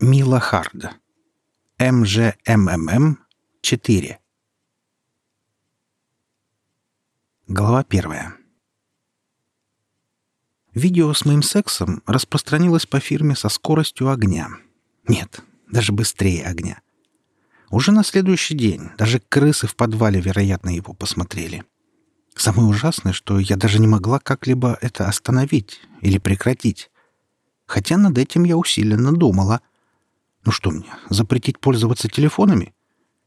Мила Харда. МЖМММ-4. Глава первая. Видео с моим сексом распространилось по фирме со скоростью огня. Нет, даже быстрее огня. Уже на следующий день даже крысы в подвале, вероятно, его посмотрели. Самое ужасное, что я даже не могла как-либо это остановить или прекратить. Хотя над этим я усиленно думала. Ну что мне, запретить пользоваться телефонами?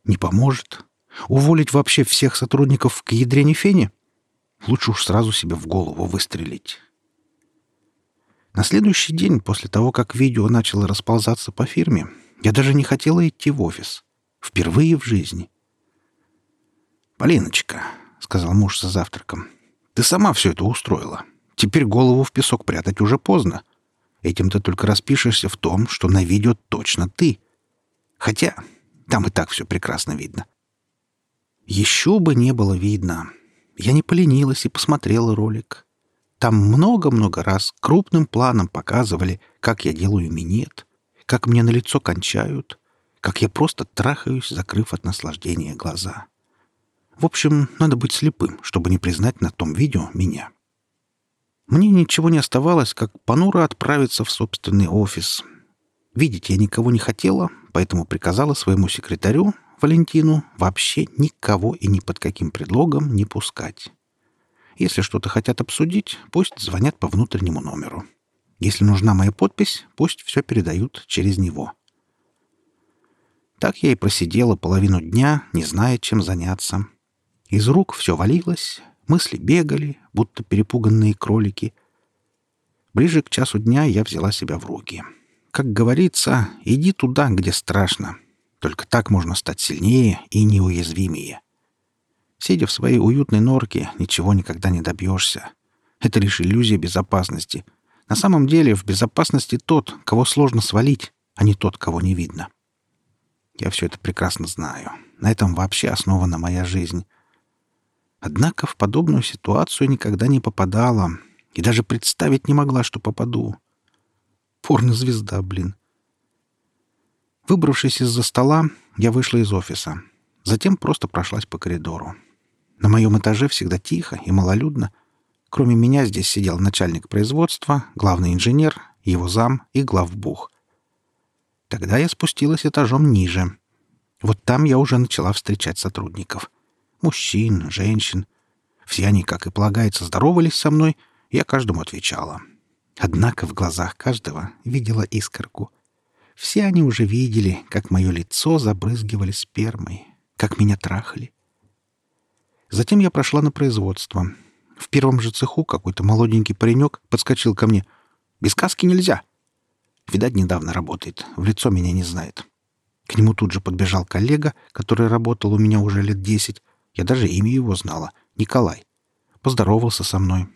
Не поможет. Уволить вообще всех сотрудников к ядрене фене? Лучше уж сразу себе в голову выстрелить. На следующий день, после того, как видео начало расползаться по фирме, я даже не хотела идти в офис. Впервые в жизни. «Полиночка», — сказал муж за завтраком, — «ты сама все это устроила. Теперь голову в песок прятать уже поздно. Этим ты только распишешься в том, что на видео точно ты. Хотя там и так все прекрасно видно. Еще бы не было видно. Я не поленилась и посмотрела ролик. Там много-много раз крупным планом показывали, как я делаю минет, как мне на лицо кончают, как я просто трахаюсь, закрыв от наслаждения глаза. В общем, надо быть слепым, чтобы не признать на том видео меня. Мне ничего не оставалось, как понуро отправиться в собственный офис. Видеть я никого не хотела, поэтому приказала своему секретарю, Валентину, вообще никого и ни под каким предлогом не пускать. Если что-то хотят обсудить, пусть звонят по внутреннему номеру. Если нужна моя подпись, пусть все передают через него. Так я и просидела половину дня, не зная, чем заняться. Из рук все валилось, Мысли бегали, будто перепуганные кролики. Ближе к часу дня я взяла себя в руки. Как говорится, иди туда, где страшно. Только так можно стать сильнее и неуязвимее. Сидя в своей уютной норке, ничего никогда не добьешься. Это лишь иллюзия безопасности. На самом деле в безопасности тот, кого сложно свалить, а не тот, кого не видно. Я все это прекрасно знаю. На этом вообще основана моя жизнь. Однако в подобную ситуацию никогда не попадала и даже представить не могла, что попаду. Порнозвезда, блин. Выбравшись из-за стола, я вышла из офиса. Затем просто прошлась по коридору. На моем этаже всегда тихо и малолюдно. Кроме меня здесь сидел начальник производства, главный инженер, его зам и главбух. Тогда я спустилась этажом ниже. Вот там я уже начала встречать сотрудников — Мужчин, женщин. Все они, как и полагается, здоровались со мной, я каждому отвечала. Однако в глазах каждого видела искорку. Все они уже видели, как мое лицо забрызгивали спермой, как меня трахали. Затем я прошла на производство. В первом же цеху какой-то молоденький паренек подскочил ко мне. «Без каски нельзя!» Видать, недавно работает, в лицо меня не знает. К нему тут же подбежал коллега, который работал у меня уже лет десять, я даже имя его знала. Николай. Поздоровался со мной.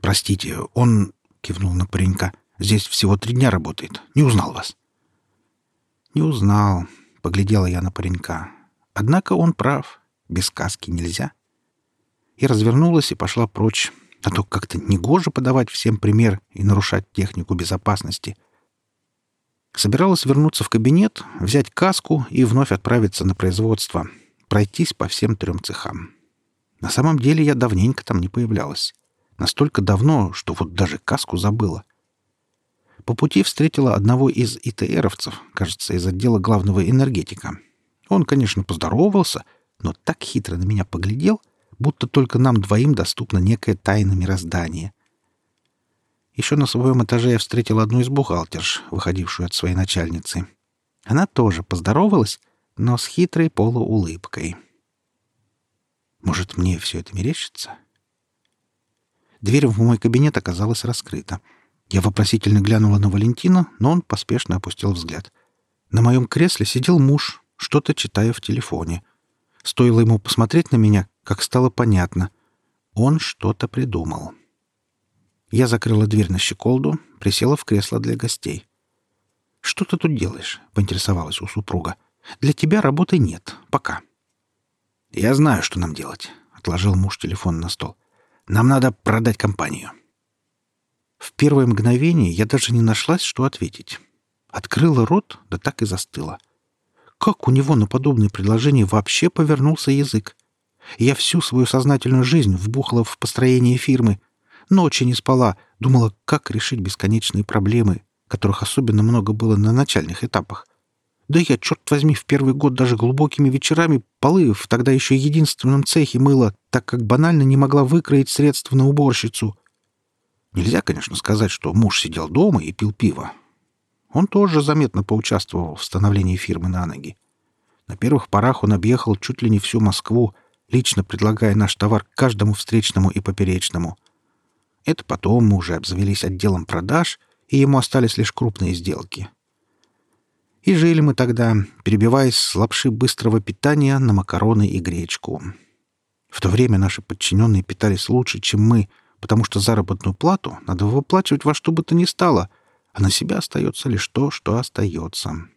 «Простите, он...» — кивнул на паренька. «Здесь всего три дня работает. Не узнал вас». «Не узнал», — поглядела я на паренька. «Однако он прав. Без сказки нельзя». Я развернулась и пошла прочь. А то как-то негоже подавать всем пример и нарушать технику безопасности. Собиралась вернуться в кабинет, взять каску и вновь отправиться на производство — пройтись по всем трем цехам. На самом деле я давненько там не появлялась. Настолько давно, что вот даже каску забыла. По пути встретила одного из ИТРовцев, кажется, из отдела главного энергетика. Он, конечно, поздоровался, но так хитро на меня поглядел, будто только нам двоим доступна некая тайна мироздания. Еще на своем этаже я встретила одну из бухгалтерш, выходившую от своей начальницы. Она тоже поздоровалась, но с хитрой полуулыбкой. Может, мне все это мерещится? Дверь в мой кабинет оказалась раскрыта. Я вопросительно глянула на Валентина, но он поспешно опустил взгляд. На моем кресле сидел муж, что-то читая в телефоне. Стоило ему посмотреть на меня, как стало понятно. Он что-то придумал. Я закрыла дверь на щеколду, присела в кресло для гостей. «Что ты тут делаешь?» — поинтересовалась у супруга. — для тебя работы нет. Пока. Я знаю, что нам делать, отложил муж телефон на стол. Нам надо продать компанию. В первое мгновение я даже не нашлась, что ответить. Открыла рот, да так и застыла. Как у него на подобные предложения вообще повернулся язык? Я всю свою сознательную жизнь вбухала в построение фирмы. Ночи не спала, думала, как решить бесконечные проблемы, которых особенно много было на начальных этапах. Да я, черт возьми, в первый год даже глубокими вечерами полы в тогда еще единственном цехе мыла, так как банально не могла выкроить средства на уборщицу. Нельзя, конечно, сказать, что муж сидел дома и пил пиво. Он тоже заметно поучаствовал в становлении фирмы на ноги. На первых порах он объехал чуть ли не всю Москву, лично предлагая наш товар каждому встречному и поперечному. Это потом мы уже обзавелись отделом продаж, и ему остались лишь крупные сделки. И жили мы тогда, перебиваясь с лапши быстрого питания на макароны и гречку. В то время наши подчиненные питались лучше, чем мы, потому что заработную плату надо выплачивать во что бы то ни стало, а на себя остается лишь то, что остается.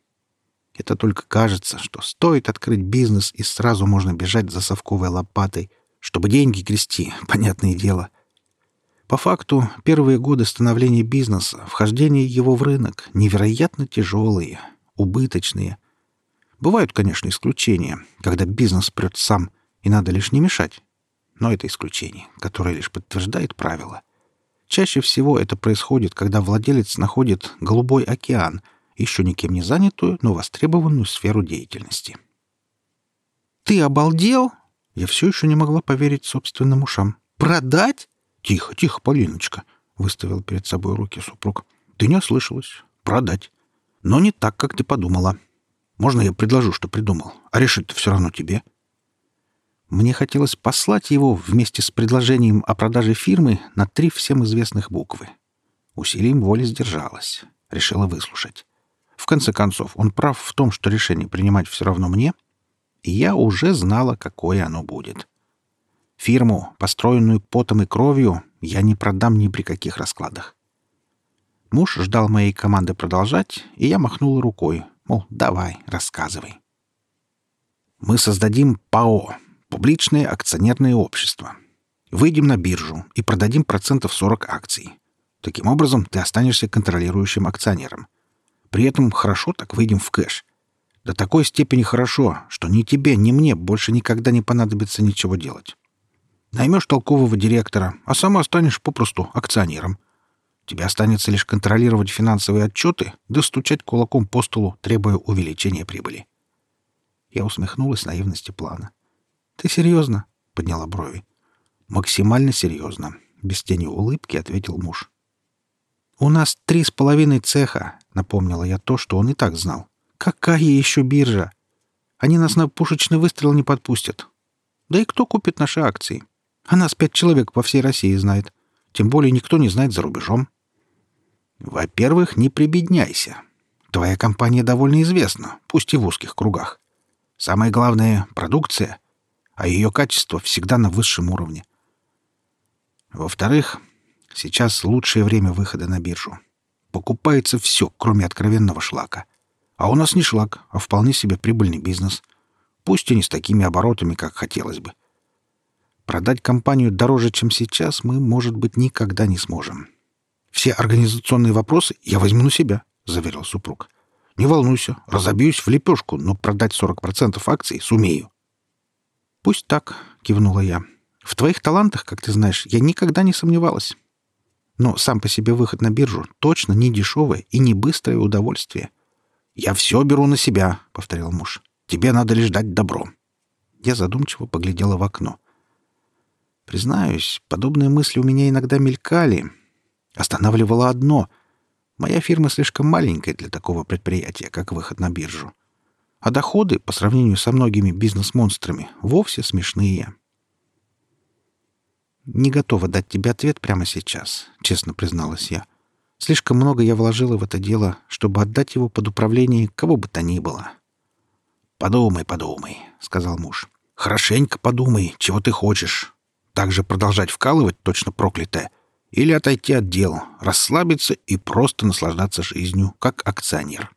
Это только кажется, что стоит открыть бизнес, и сразу можно бежать за совковой лопатой, чтобы деньги грести, понятное дело. По факту, первые годы становления бизнеса, вхождение его в рынок невероятно тяжелые, убыточные. Бывают, конечно, исключения, когда бизнес прет сам, и надо лишь не мешать. Но это исключение, которое лишь подтверждает правило. Чаще всего это происходит, когда владелец находит голубой океан, еще никем не занятую, но востребованную сферу деятельности. «Ты обалдел?» Я все еще не могла поверить собственным ушам. «Продать?» «Тихо, тихо, Полиночка», — выставил перед собой руки супруг. «Ты не ослышалась. Продать. Но не так, как ты подумала. Можно я предложу, что придумал? А решить-то все равно тебе». Мне хотелось послать его вместе с предложением о продаже фирмы на три всем известных буквы. Усилием воли сдержалась. Решила выслушать. В конце концов, он прав в том, что решение принимать все равно мне, и я уже знала, какое оно будет. Фирму, построенную потом и кровью, я не продам ни при каких раскладах. Муж ждал моей команды продолжать, и я махнула рукой, мол, давай, рассказывай. Мы создадим ПАО, публичное акционерное общество. Выйдем на биржу и продадим процентов 40 акций. Таким образом, ты останешься контролирующим акционером. При этом хорошо так выйдем в кэш. До такой степени хорошо, что ни тебе, ни мне больше никогда не понадобится ничего делать. Наймешь толкового директора, а сам останешь попросту акционером. Тебе останется лишь контролировать финансовые отчеты да стучать кулаком по столу, требуя увеличения прибыли. Я усмехнулась наивности плана. «Ты серьезно?» — подняла брови. «Максимально серьезно», — без тени улыбки ответил муж. «У нас три с половиной цеха», — напомнила я то, что он и так знал. «Какая еще биржа? Они нас на пушечный выстрел не подпустят. Да и кто купит наши акции? А нас пять человек по всей России знает. Тем более никто не знает за рубежом». «Во-первых, не прибедняйся. Твоя компания довольно известна, пусть и в узких кругах. Самое главное — продукция, а ее качество всегда на высшем уровне. Во-вторых, Сейчас лучшее время выхода на биржу. Покупается все, кроме откровенного шлака. А у нас не шлак, а вполне себе прибыльный бизнес. Пусть и не с такими оборотами, как хотелось бы. Продать компанию дороже, чем сейчас, мы, может быть, никогда не сможем. Все организационные вопросы я возьму на себя, — заверил супруг. Не волнуйся, разобьюсь в лепешку, но продать 40% акций сумею. Пусть так, — кивнула я. В твоих талантах, как ты знаешь, я никогда не сомневалась. Но сам по себе выход на биржу точно не дешевое и не быстрое удовольствие. «Я все беру на себя», — повторил муж. «Тебе надо лишь дать добро». Я задумчиво поглядела в окно. Признаюсь, подобные мысли у меня иногда мелькали. Останавливало одно. Моя фирма слишком маленькая для такого предприятия, как выход на биржу. А доходы, по сравнению со многими бизнес-монстрами, вовсе смешные. «Не готова дать тебе ответ прямо сейчас», — честно призналась я. «Слишком много я вложила в это дело, чтобы отдать его под управление кого бы то ни было». «Подумай, подумай», — сказал муж. «Хорошенько подумай, чего ты хочешь. Также продолжать вкалывать точно проклятое или отойти от дел, расслабиться и просто наслаждаться жизнью, как акционер».